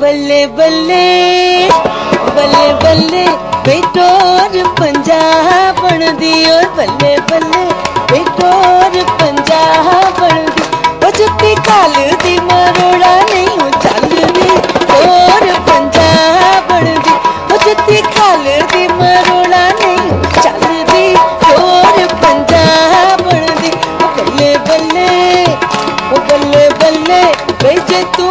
बल्ले बल्ले बल्ले बल्ले, बेटोर पंजाब बन दियो बल्ले बल्ले, बेटोर पंजाब बन दी ओ जुत्ती काल दी मरोड़ा नहीं हूँ चांदनी, और पंजाब बन दी ओ जुत्ती काल दी मरोड़ा नहीं चांदनी, और पंजाब बन दी ओ बल्ले बल्ले, ओ बल्ले बल्ले, बेजे तू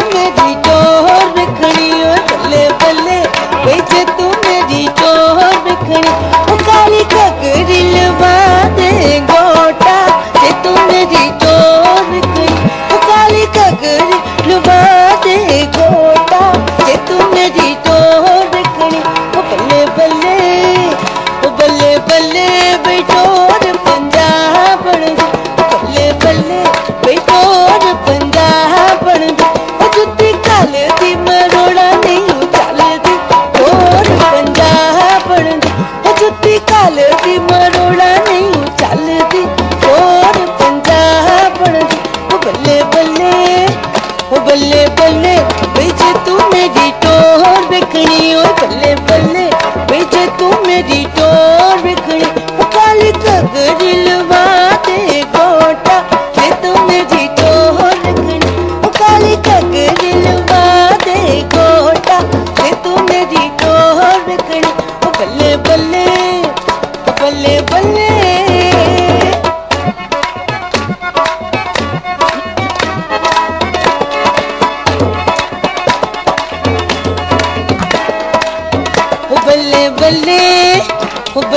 बल्ले बिटोर पंजाब बल्ले बल्ले बिटोर पंजाब बन ओ दी मरोड़ा नहीं काले दी टोर पंजाब बन ओ जुत्ती काले दी मरोड़ा नहीं चाल दी टोर पंजाब बल्ले बल्ले बल्ले बल्ले बिच तू मेरी टोर देखनी बल्ले बल्ले tu me di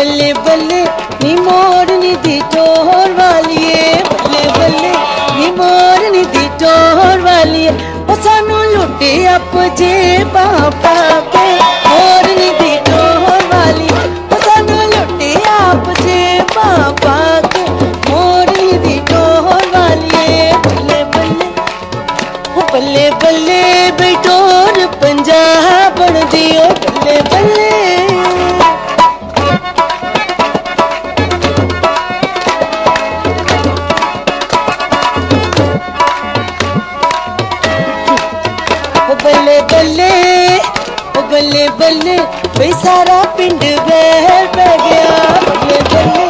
बल्ले बल्ले नी मोर निधि टोर वालिए। बल्ले बल्ले नी मोर निधि टोर वालिए। ओ सानू लुटे आप जे बापा। बल्ले ओ बल्ले बल्ले भाई सारा पिंड बह गया। बल्ले बल्ले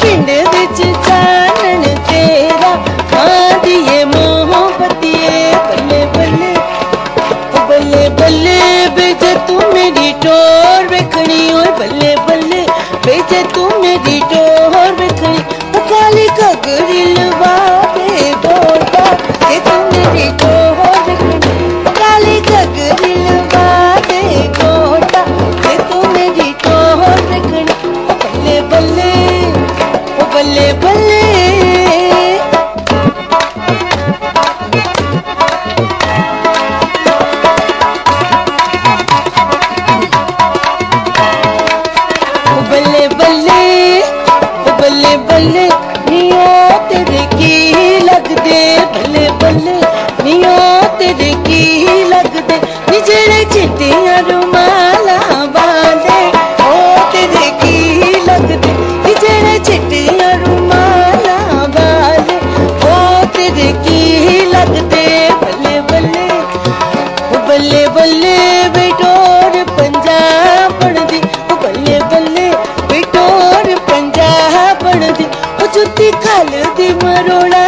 ਪਿੰਡ ਵਿੱਚ ਚਾਨਣ ਤੇਰਾ ਆਂਦੀਏ ਮੋਹਬਤੀਏ ਬੱਲੇ ਬੱਲੇ ਬੱਲੇ ਬੱਲੇ ਬੇਜੇ ਤੂੰ ਮੇਰੀ ਟੋਰ ਵੇਖਣੀ ਓਏ ਬੱਲੇ ਬੱਲੇ ਬੇਜੇ ਤੂੰ ਮੇਰੀ ਟੋਰ ਵੇਖਣੀ ਕਾਲੀ ਕਗਰੀ लगते। चिटिया रुमाला लगते। बल्ले बल्ले बल्ले बल्ले बेटोर पंजा बन दी बल्ले बेटोर पंजा बन जुती खाली मरोड़ा